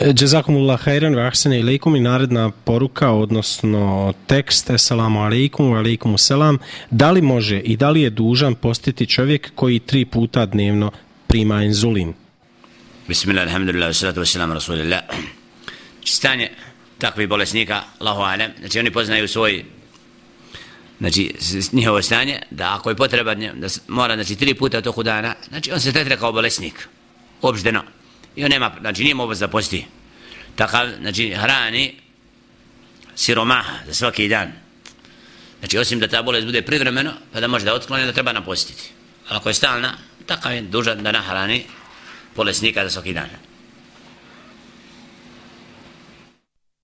E, Jazakumullah khairan wa ahsana ilaykum. I naredna poruka odnosno tekst Assalamu alaikum wa alaikum salam da li može i da li je dužan postiti čovjek koji tri puta dnevno prima inzulin? Bismillah, alhamdulillah, salatu wassalamu rasulillah. Znači, stanje takvih bolesnika Allahu alem znači oni poznaju svoj znači njihovo stanje da ako je potreba da mora znači tri puta toku dana. Znači on se tretira kao bolesnik obždeno i on nema, znači nije mogu zaposti takav, znači hrani siromaha za svaki dan. Znači osim da ta bolest bude privremeno pa da može da otkloni da treba napostiti. Ali ako je stalna takav je dužan da nahrani bolesnika za svaki dan.